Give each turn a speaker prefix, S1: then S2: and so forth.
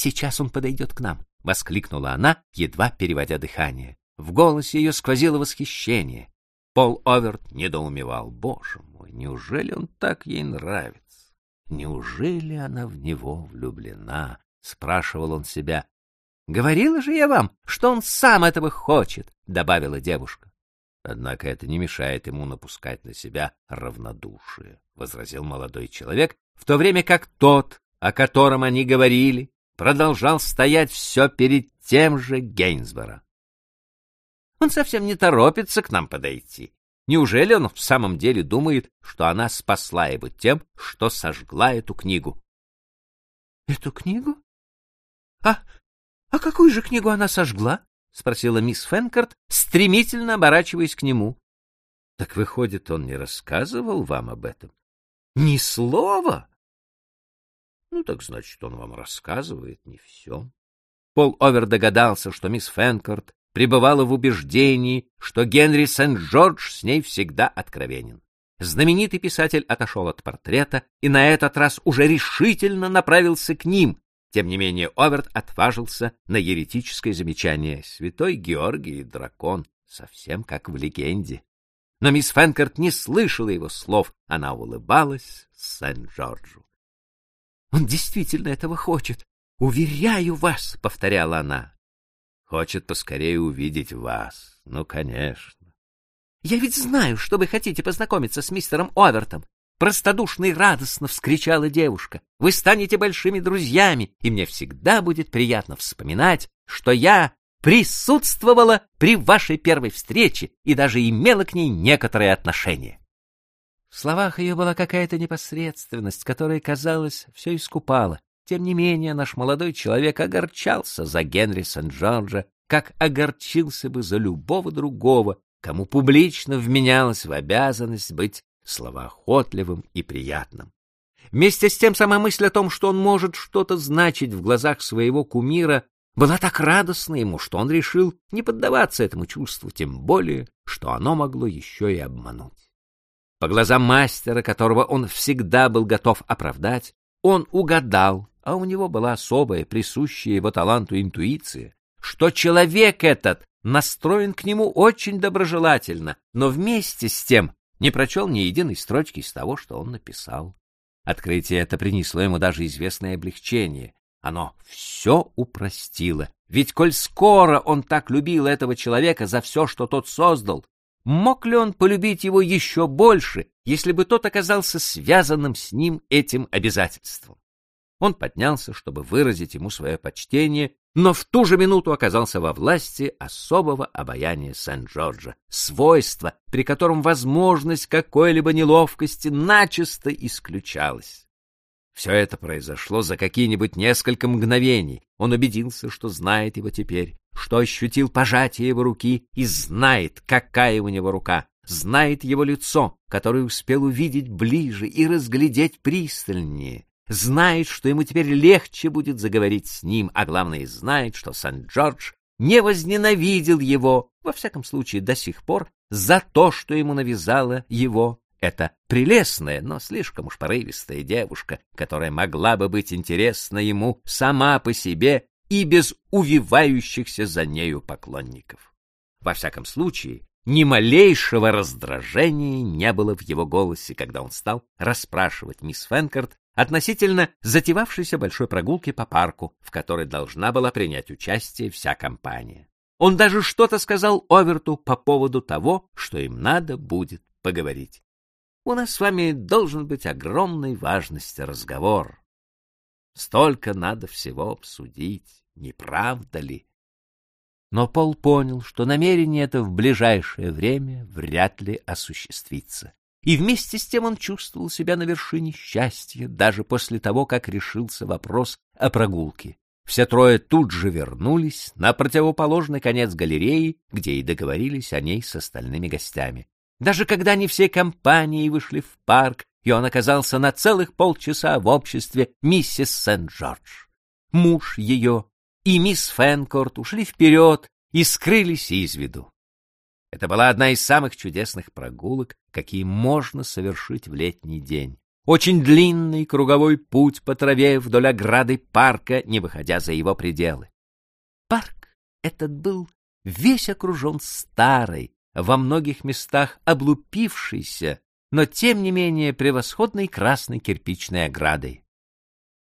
S1: сейчас он подойдет к нам, воскликнула она, едва переводя дыхание. В голосе ее сквозило восхищение. Пол Оверт недоумевал. Боже мой, неужели он так ей нравится? Неужели она в него влюблена? Спрашивал он себя. Говорила же я вам, что он сам этого хочет, добавила девушка. Однако это не мешает ему напускать на себя равнодушие, возразил молодой человек, в то время как тот, о котором они говорили, продолжал стоять все перед тем же Гейнсборо. Он совсем не торопится к нам подойти. Неужели он в самом деле думает, что она спасла его тем, что сожгла эту книгу? — Эту книгу? А, а какую же книгу она сожгла? — спросила мисс Фенкарт, стремительно оборачиваясь к нему. — Так выходит, он не рассказывал вам об этом? — Ни слова! — Ну, так значит, он вам рассказывает не все. Пол Овер догадался, что мисс Фенкарт пребывала в убеждении, что Генри Сент-Джордж с ней всегда откровенен. Знаменитый писатель отошел от портрета и на этот раз уже решительно направился к ним. Тем не менее Оверт отважился на еретическое замечание «Святой Георгий дракон», совсем как в легенде. Но мисс Фенкарт не слышала его слов, она улыбалась Сент-Джорджу. «Он действительно этого хочет, уверяю вас», — повторяла она. Хочет поскорее увидеть вас. Ну, конечно. Я ведь знаю, что вы хотите познакомиться с мистером Овертом. Простодушно и радостно вскричала девушка. Вы станете большими друзьями, и мне всегда будет приятно вспоминать, что я присутствовала при вашей первой встрече и даже имела к ней некоторое отношение. В словах ее была какая-то непосредственность, которая, казалось, все искупала. Тем не менее, наш молодой человек огорчался за Генри Сент-Джорджа, как огорчился бы за любого другого, кому публично вменялось в обязанность быть словоохотливым и приятным. Вместе с тем сама мысль о том, что он может что-то значить в глазах своего кумира, была так радостна ему, что он решил не поддаваться этому чувству, тем более, что оно могло еще и обмануть. По глазам мастера, которого он всегда был готов оправдать, он угадал, а у него была особая, присущая его таланту интуиция, что человек этот настроен к нему очень доброжелательно, но вместе с тем не прочел ни единой строчки из того, что он написал. Открытие это принесло ему даже известное облегчение. Оно все упростило. Ведь коль скоро он так любил этого человека за все, что тот создал, мог ли он полюбить его еще больше, если бы тот оказался связанным с ним этим обязательством? Он поднялся, чтобы выразить ему свое почтение, но в ту же минуту оказался во власти особого обаяния Сент-Джорджа, свойства, при котором возможность какой-либо неловкости начисто исключалась. Все это произошло за какие-нибудь несколько мгновений. Он убедился, что знает его теперь, что ощутил пожатие его руки и знает, какая у него рука, знает его лицо, которое успел увидеть ближе и разглядеть пристальнее, знает, что ему теперь легче будет заговорить с ним, а главное, знает, что Сан-Джордж не возненавидел его, во всяком случае до сих пор, за то, что ему навязала его эта прелестная, но слишком уж порывистая девушка, которая могла бы быть интересна ему сама по себе и без увивающихся за нею поклонников. Во всяком случае, ни малейшего раздражения не было в его голосе, когда он стал расспрашивать мисс Фенкарт относительно затевавшейся большой прогулки по парку, в которой должна была принять участие вся компания. Он даже что-то сказал Оверту по поводу того, что им надо будет поговорить. У нас с вами должен быть огромной важности разговор. Столько надо всего обсудить, не правда ли? Но Пол понял, что намерение это в ближайшее время вряд ли осуществится и вместе с тем он чувствовал себя на вершине счастья даже после того, как решился вопрос о прогулке. Все трое тут же вернулись на противоположный конец галереи, где и договорились о ней с остальными гостями. Даже когда они всей компанией вышли в парк, и он оказался на целых полчаса в обществе миссис Сент-Джордж. Муж ее и мисс Фенкорт ушли вперед и скрылись из виду. Это была одна из самых чудесных прогулок, какие можно совершить в летний день. очень длинный круговой путь по траве вдоль ограды парка, не выходя за его пределы. Парк этот был весь окружен старой, во многих местах облупившейся, но тем не менее превосходной красной кирпичной оградой.